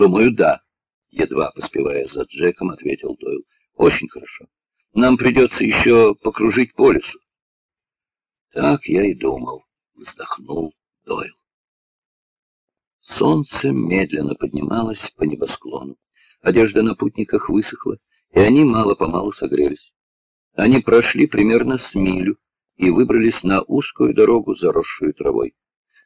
Думаю, да. Едва поспевая за Джеком, ответил Дойл. Очень хорошо. Нам придется еще покружить по лесу. Так я и думал, вздохнул Дойл. Солнце медленно поднималось по небосклону. Одежда на путниках высохла, и они мало-помалу согрелись. Они прошли примерно с милю и выбрались на узкую дорогу, заросшую травой.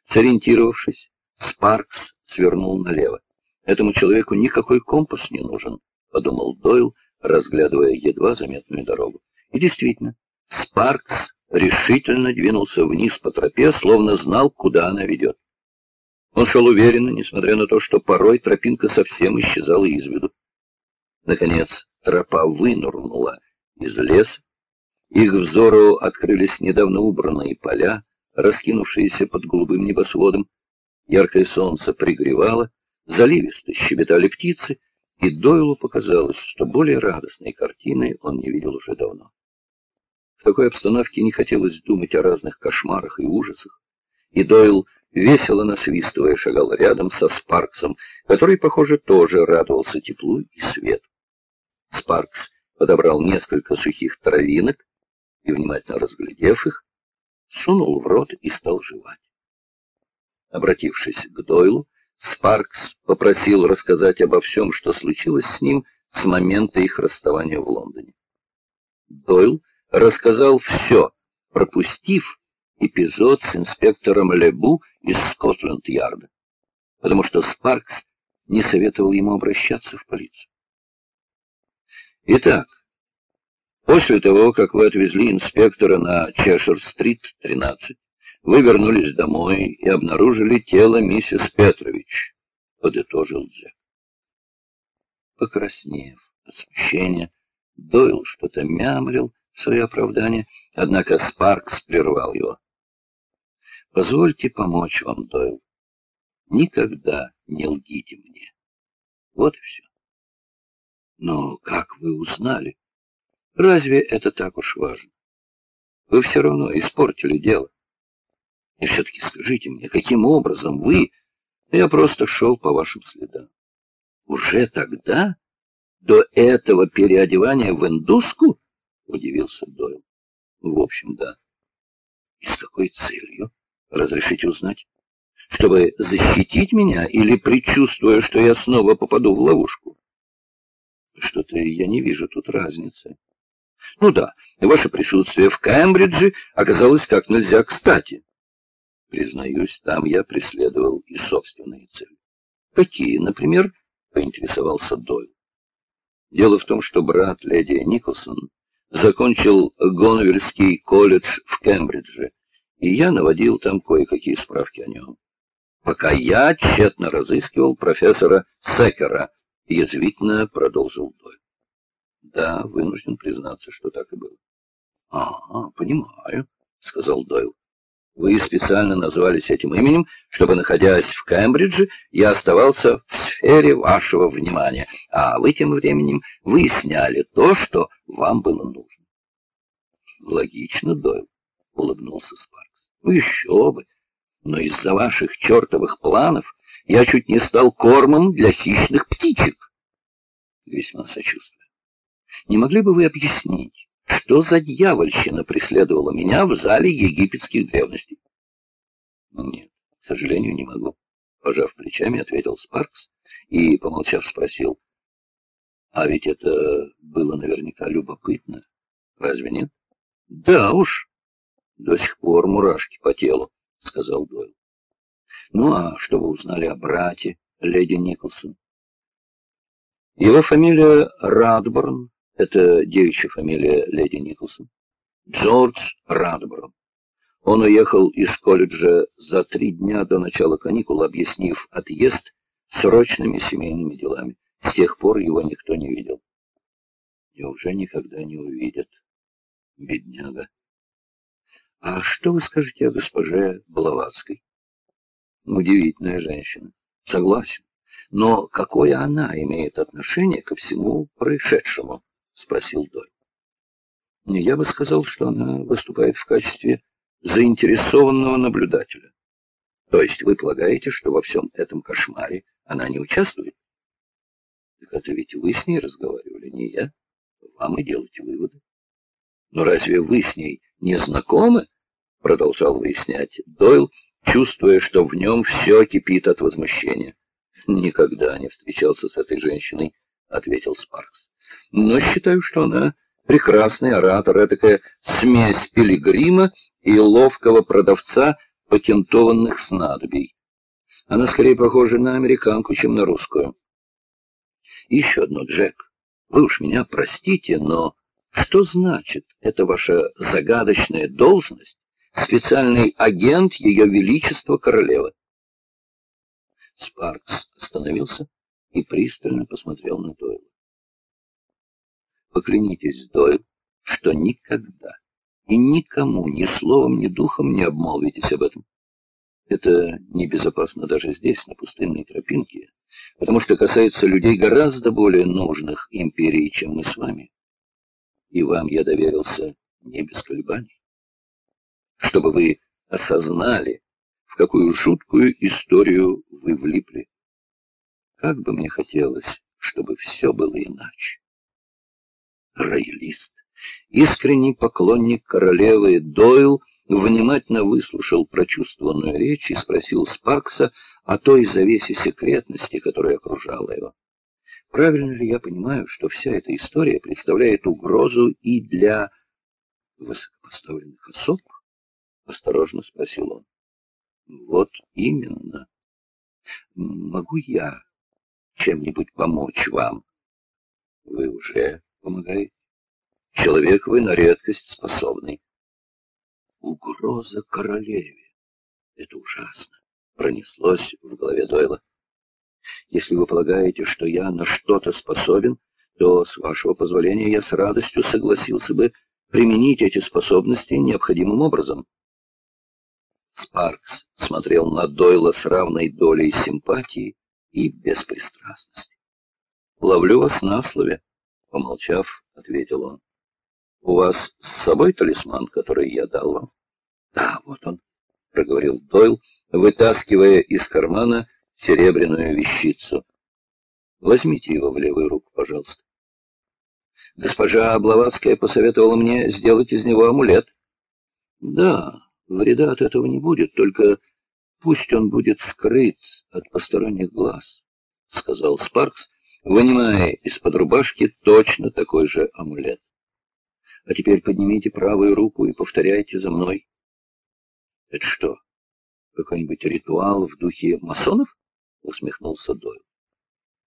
Сориентировавшись, Спаркс свернул налево. Этому человеку никакой компас не нужен, подумал Дойл, разглядывая едва заметную дорогу. И действительно, Спаркс решительно двинулся вниз по тропе, словно знал, куда она ведет. Он шел уверенно, несмотря на то, что порой тропинка совсем исчезала из виду. Наконец, тропа вынырнула из леса. Их взору открылись недавно убранные поля, раскинувшиеся под голубым небосводом. Яркое солнце пригревало, заливисто щебетали птицы, и Дойлу показалось, что более радостной картины он не видел уже давно. В такой обстановке не хотелось думать о разных кошмарах и ужасах, и Дойл, весело насвистывая, шагал рядом со Спарксом, который, похоже, тоже радовался теплу и свету. Спаркс подобрал несколько сухих травинок и, внимательно разглядев их, сунул в рот и стал жевать. Обратившись к Дойлу, Спаркс попросил рассказать обо всем, что случилось с ним с момента их расставания в Лондоне. Дойл рассказал все, пропустив эпизод с инспектором Лебу из Скотланд-Ярда, потому что Спаркс не советовал ему обращаться в полицию. Итак, после того, как вы отвезли инспектора на Чешер-стрит, 13, вы вернулись домой и обнаружили тело миссис Петрович, подытожил Джек. Покраснев от смущения, Дойл что-то мямлил в свое оправдание, однако Спаркс прервал его. Позвольте помочь вам, Дойл. Никогда не лгите мне. Вот и все. Но как вы узнали? Разве это так уж важно? Вы все равно испортили дело. И все-таки скажите мне, каким образом вы... Я просто шел по вашим следам. Уже тогда? До этого переодевания в индуску? Удивился Дойл. В общем, да. И с какой целью? Разрешите узнать? Чтобы защитить меня или предчувствуя, что я снова попаду в ловушку? Что-то я не вижу тут разницы. Ну да, ваше присутствие в Кембридже оказалось как нельзя кстати. Признаюсь, там я преследовал и собственные цели. Какие, например, поинтересовался Дойл. Дело в том, что брат леди Николсон закончил Гонвельский колледж в Кембридже, и я наводил там кое-какие справки о нем. Пока я тщетно разыскивал профессора Секера, язвительно продолжил Дойл. Да, вынужден признаться, что так и было. — А, понимаю, — сказал Дойл. Вы специально назвались этим именем, чтобы, находясь в Кембридже, я оставался в сфере вашего внимания, а вы тем временем выясняли то, что вам было нужно. Логично, Дойл, — улыбнулся Спаркс. Ну еще бы! Но из-за ваших чертовых планов я чуть не стал кормом для хищных птичек. Весьма сочувствую. Не могли бы вы объяснить, что за дьявольщина преследовала меня в зале египетских древностей? Нет, к сожалению, не могу. Пожав плечами, ответил Спаркс и, помолчав, спросил. А ведь это было наверняка любопытно. Разве нет? Да уж. До сих пор мурашки по телу, сказал Дойл. Ну а что вы узнали о брате, леди Николсон? Его фамилия Радборн, это девичья фамилия леди Николсон. Джордж Радборн. Он уехал из колледжа за три дня до начала каникул, объяснив отъезд срочными семейными делами. С тех пор его никто не видел. И уже никогда не увидят. Бедняга. А что вы скажете о госпоже Блаватской? Удивительная женщина. Согласен. Но какое она имеет отношение ко всему происшедшему? — спросил Дой. Я бы сказал, что она выступает в качестве заинтересованного наблюдателя. То есть вы полагаете, что во всем этом кошмаре она не участвует? Так это ведь вы с ней разговаривали, не я. Вам и делайте выводы. Но разве вы с ней не знакомы? Продолжал выяснять Дойл, чувствуя, что в нем все кипит от возмущения. Никогда не встречался с этой женщиной, ответил Спаркс. Но считаю, что она прекрасный оратор, этакая смесь пилигрима и ловкого продавца патентованных снадобий. Она скорее похожа на американку, чем на русскую. Еще одно, Джек. Вы уж меня простите, но что значит эта ваша загадочная должность, специальный агент Ее Величества Королевы? Спаркс остановился и пристально посмотрел на Дойла. Поклянитесь, Дойл, что никогда и никому ни словом, ни духом не обмолвитесь об этом. Это небезопасно даже здесь, на пустынной тропинке, потому что касается людей гораздо более нужных империи, чем мы с вами. И вам я доверился не без колебаний. Чтобы вы осознали, в какую жуткую историю вы влипли. Как бы мне хотелось, чтобы все было иначе. Роялист, искренний поклонник королевы Дойл, внимательно выслушал прочувствованную речь и спросил Спаркса о той завесе секретности, которая окружала его. Правильно ли я понимаю, что вся эта история представляет угрозу и для высокопоставленных особ? Осторожно спросил он. Вот именно. Могу я чем-нибудь помочь вам? Вы уже помогаете. Человек вы на редкость способный. Угроза королеве. Это ужасно. Пронеслось в голове Дойла. Если вы полагаете, что я на что-то способен, то, с вашего позволения, я с радостью согласился бы применить эти способности необходимым образом. Спаркс смотрел на Дойла с равной долей симпатии и беспристрастности. «Ловлю вас на слове», — помолчав, ответил он. «У вас с собой талисман, который я дал вам?» «Да, вот он», — проговорил Дойл, вытаскивая из кармана серебряную вещицу. «Возьмите его в левую руку, пожалуйста». «Госпожа Блаватская посоветовала мне сделать из него амулет». «Да, Вреда от этого не будет, только пусть он будет скрыт от посторонних глаз, — сказал Спаркс, вынимая из-под рубашки точно такой же амулет. А теперь поднимите правую руку и повторяйте за мной. — Это что, какой-нибудь ритуал в духе масонов? — усмехнулся Дойл.